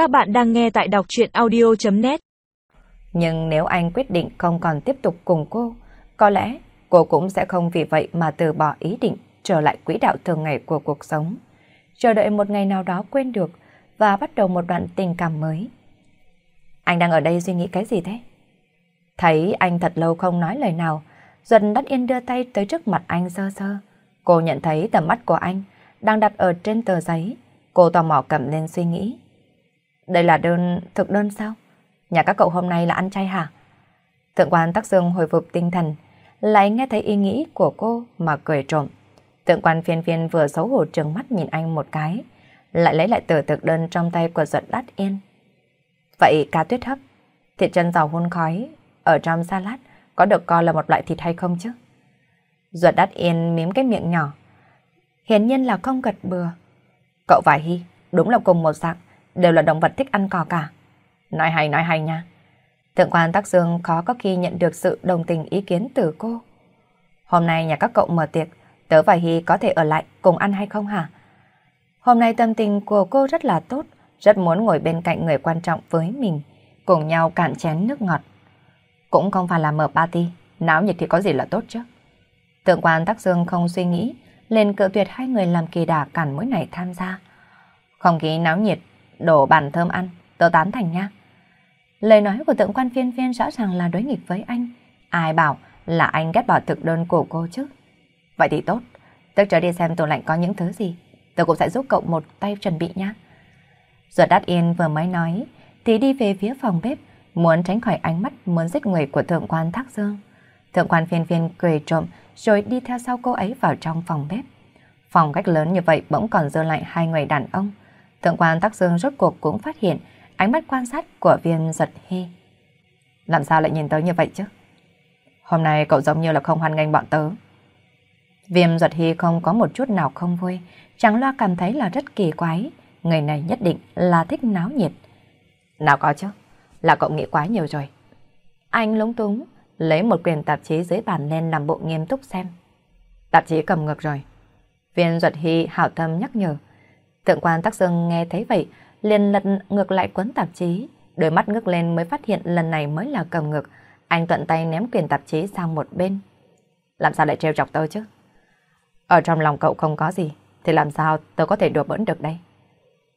Các bạn đang nghe tại đọc chuyện audio.net Nhưng nếu anh quyết định không còn tiếp tục cùng cô, có lẽ cô cũng sẽ không vì vậy mà từ bỏ ý định trở lại quỹ đạo thường ngày của cuộc sống. Chờ đợi một ngày nào đó quên được và bắt đầu một đoạn tình cảm mới. Anh đang ở đây suy nghĩ cái gì thế? Thấy anh thật lâu không nói lời nào, Duật đắt yên đưa tay tới trước mặt anh sơ sơ. Cô nhận thấy tầm mắt của anh đang đặt ở trên tờ giấy. Cô tò mò cầm lên suy nghĩ. Đây là đơn, thực đơn sao? Nhà các cậu hôm nay là ăn chay hả? Thượng quan Tắc Dương hồi phục tinh thần, lại nghe thấy ý nghĩ của cô mà cười trộm. Thượng quan phiên phiên vừa xấu hổ trừng mắt nhìn anh một cái, lại lấy lại tờ thực đơn trong tay của Duật đắt yên. Vậy cá tuyết hấp, thịt chân giàu hun khói, ở trong salad có được coi là một loại thịt hay không chứ? Duật đắt yên mím cái miệng nhỏ. Hiển nhiên là không gật bừa. Cậu và Hy, đúng là cùng một dạng, đều là động vật thích ăn cỏ cả. Nói hay, nói hay nha. Thượng quan Tắc Dương khó có khi nhận được sự đồng tình ý kiến từ cô. Hôm nay nhà các cậu mở tiệc, tớ và Hy có thể ở lại cùng ăn hay không hả? Hôm nay tâm tình của cô rất là tốt, rất muốn ngồi bên cạnh người quan trọng với mình, cùng nhau cạn chén nước ngọt. Cũng không phải là mở party, náo nhiệt thì có gì là tốt chứ. Thượng quan Tắc Dương không suy nghĩ, lên cự tuyệt hai người làm kỳ đà cản mỗi này tham gia. Không khí náo nhiệt, đổ bàn thơm ăn, tớ tán thành nha. Lời nói của tượng quan phiên phiên rõ ràng là đối nghịch với anh. Ai bảo là anh ghét bỏ thực đơn của cô chứ? Vậy thì tốt, tớ trở đi xem tủ lạnh có những thứ gì. Tớ cũng sẽ giúp cậu một tay chuẩn bị nha. Ruột đắt yên vừa mới nói, thì đi về phía phòng bếp, muốn tránh khỏi ánh mắt muốn giết người của thượng quan Thác Dương. Thượng quan phiên phiên cười trộm rồi đi theo sau cô ấy vào trong phòng bếp. Phòng cách lớn như vậy bỗng còn dơ lại hai người đàn ông. Thượng quan Tắc Dương rốt cuộc cũng phát hiện ánh mắt quan sát của viên giật hy. Làm sao lại nhìn tớ như vậy chứ? Hôm nay cậu giống như là không hoan nghênh bọn tớ. Viêm giật hy không có một chút nào không vui, chẳng loa cảm thấy là rất kỳ quái. Người này nhất định là thích náo nhiệt. Nào có chứ, là cậu nghĩ quá nhiều rồi. Anh lúng túng, lấy một quyền tạp chí dưới bàn lên làm bộ nghiêm túc xem. Tạp chí cầm ngược rồi. Viên duật hy hảo tâm nhắc nhở. Thượng quan tắc dương nghe thấy vậy, liền lật ngược lại cuốn tạp chí. Đôi mắt ngước lên mới phát hiện lần này mới là cầm ngược. Anh tuận tay ném quyền tạp chí sang một bên. Làm sao lại trêu chọc tôi chứ? Ở trong lòng cậu không có gì, thì làm sao tôi có thể đùa bỡn được đây?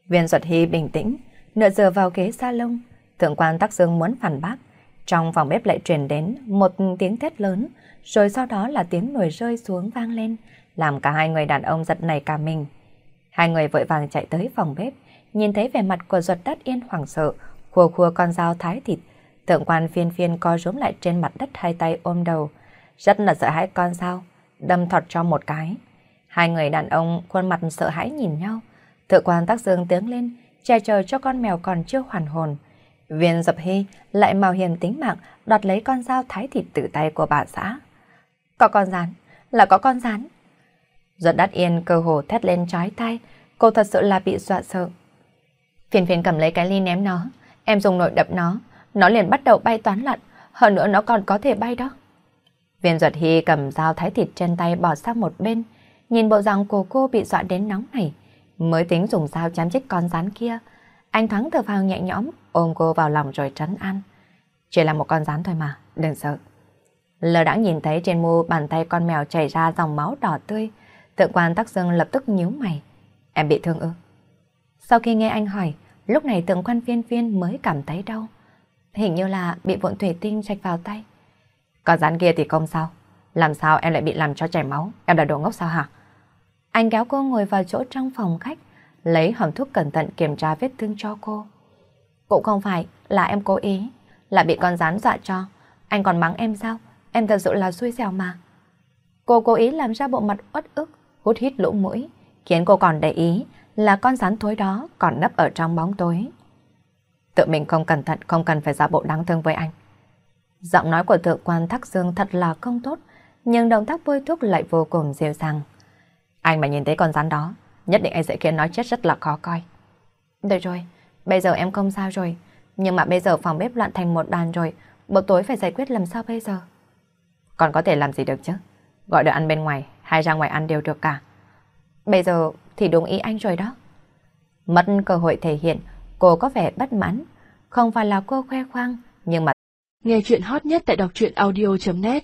Viên duật hy bình tĩnh, nửa giờ vào ghế salon. Thượng quan tắc dương muốn phản bác. Trong phòng bếp lại truyền đến một tiếng thét lớn, rồi sau đó là tiếng nồi rơi xuống vang lên, làm cả hai người đàn ông giật nảy cả mình. Hai người vội vàng chạy tới phòng bếp, nhìn thấy vẻ mặt của ruột đất yên hoảng sợ, khua khua con dao thái thịt. Thượng quan phiên phiên co rúm lại trên mặt đất hai tay ôm đầu, rất là sợ hãi con dao, đâm thọt cho một cái. Hai người đàn ông khuôn mặt sợ hãi nhìn nhau. Thượng quan tác dương tiếng lên, che chờ cho con mèo còn chưa hoàn hồn. Viên dập hy lại mạo hiểm tính mạng đoạt lấy con dao thái thịt từ tay của bà xã. Có con rắn, là có con rắn. Giật đắt yên cơ hồ thét lên trái tay, cô thật sự là bị dọa sợ. Phiền phiền cầm lấy cái ly ném nó, em dùng nồi đập nó, nó liền bắt đầu bay toán lặn, hơn nữa nó còn có thể bay đó. Viên duật hy cầm dao thái thịt trên tay bỏ sang một bên, nhìn bộ dạng của cô bị dọa đến nóng này, mới tính dùng dao chém chết con rắn kia. Anh thoáng thở phào nhẹ nhõm, ôm cô vào lòng rồi trấn an. Chỉ là một con rắn thôi mà, đừng sợ. Lờ đã nhìn thấy trên mu bàn tay con mèo chảy ra dòng máu đỏ tươi, Thượng quan Tắc Dương lập tức nhíu mày. Em bị thương ư? Sau khi nghe anh hỏi, lúc này tượng quan viên viên mới cảm thấy đau. Hình như là bị vụn thủy tinh trạch vào tay. Còn rắn kia thì không sao. Làm sao em lại bị làm cho chảy máu? Em đã đồ ngốc sao hả? Anh kéo cô ngồi vào chỗ trong phòng khách, lấy hòm thuốc cẩn thận kiểm tra vết thương cho cô. Cũng không phải là em cố ý, là bị con rắn dọa cho. Anh còn mắng em sao? Em thật sự là xui xẻo mà. Cô cố ý làm ra bộ mặt uất ức, hút hít lỗ mũi, khiến cô còn để ý là con rắn thối đó còn nấp ở trong bóng tối. Tự mình không cẩn thận, không cần phải giả bộ đáng thương với anh. Giọng nói của thượng quan Thác Dương thật là không tốt, nhưng động tác bôi thuốc lại vô cùng dịu dàng. Anh mà nhìn thấy con rắn đó, nhất định anh sẽ khiến nó chết rất là khó coi. Được rồi, bây giờ em không sao rồi, nhưng mà bây giờ phòng bếp loạn thành một đàn rồi, bữa tối phải giải quyết làm sao bây giờ? Còn có thể làm gì được chứ? Gọi đồ ăn bên ngoài hay ra ngoài ăn đều được cả. Bây giờ thì đúng ý anh rồi đó. Mất cơ hội thể hiện, Cô có vẻ bất mãn, không phải là cô khoe khoang, nhưng mà... Nghe chuyện hot nhất tại đọc truyện audio.net